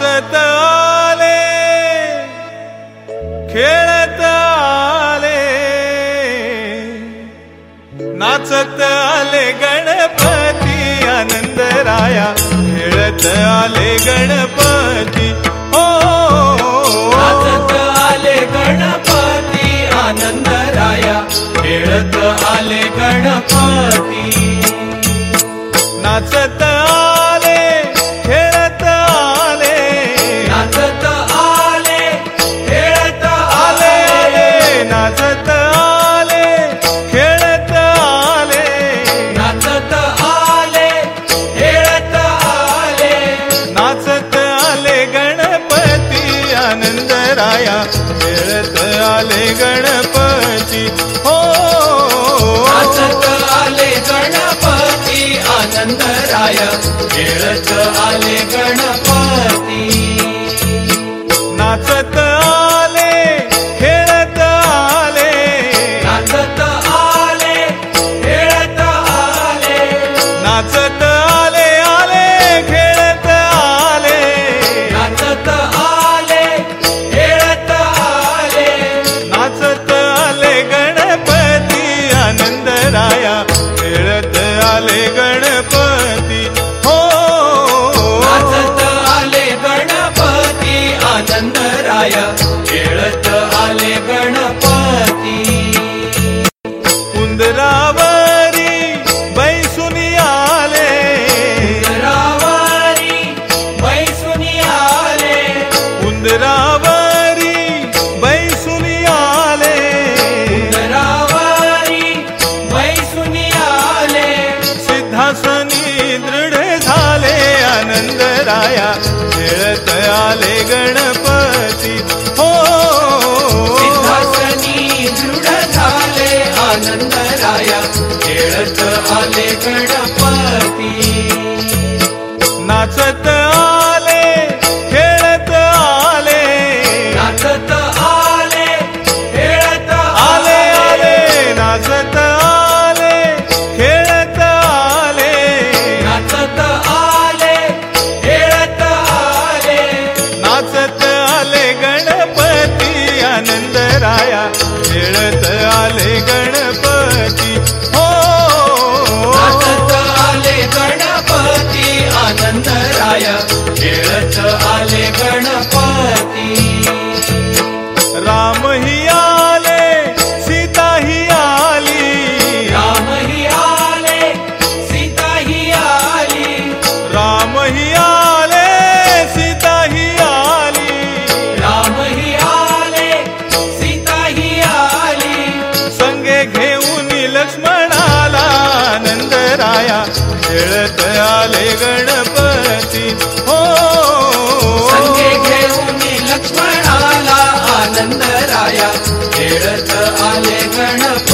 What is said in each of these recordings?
नाचत आले खेळत आले. नाचत आले गणपती आनंद राया खेळत आले गणपती. हो नाचत आले गणपती आनंद राया खेळत आले गणपती. नाचत राया मिळत आले गणपती. हो नाचत आले गणपती आनंद राया मिळत आले गणपती. राया खेळत आले गणपती. हो. दृढ आनंद राया खेळत आले गणपती. नाचत राया खेळत आले गणपती. हो. घेऊन लक्ष्मणाला आनंद राया खेळत आले गणपती.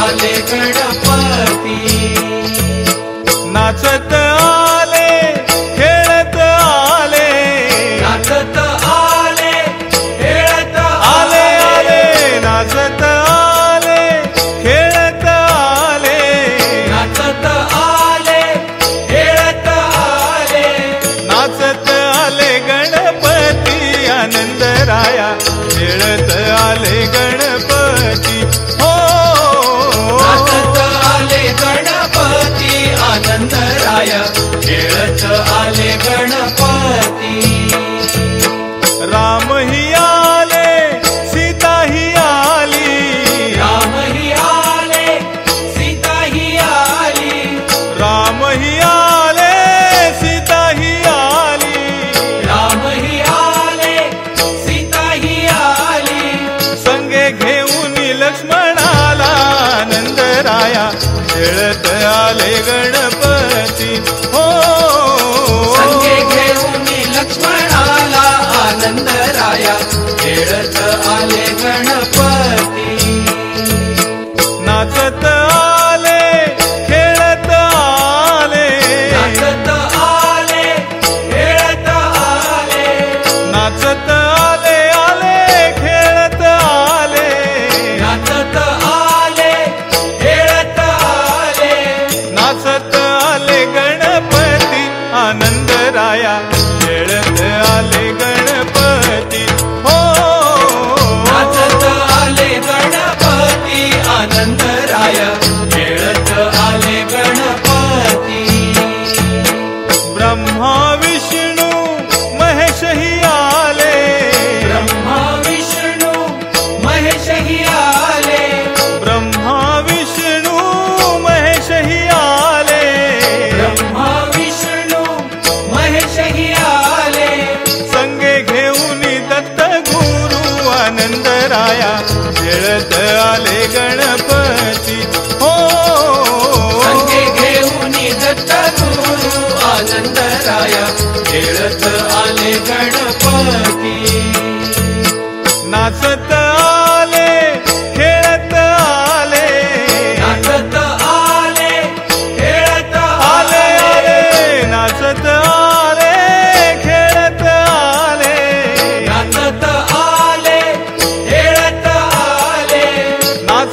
गणपती. नाचत माया खेळत आले गणपती. हो. घेऊन लक्ष्मणाला आनंद राया. खेळत आले गणपती. माया खेळत आले गणपती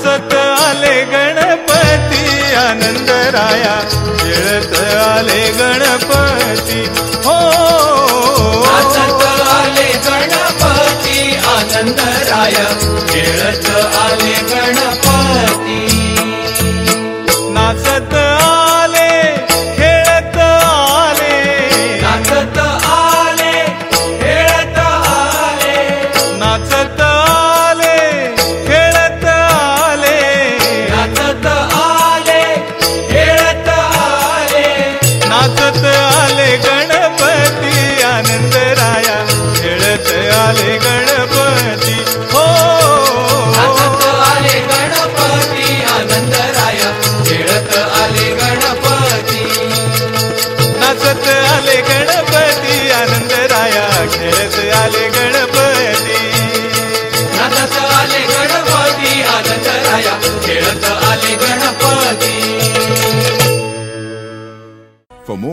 हसत आले गणपती आनंद राया. खेळत आले गणपती हो. हसत आले गणपती आनंद राया. खेळत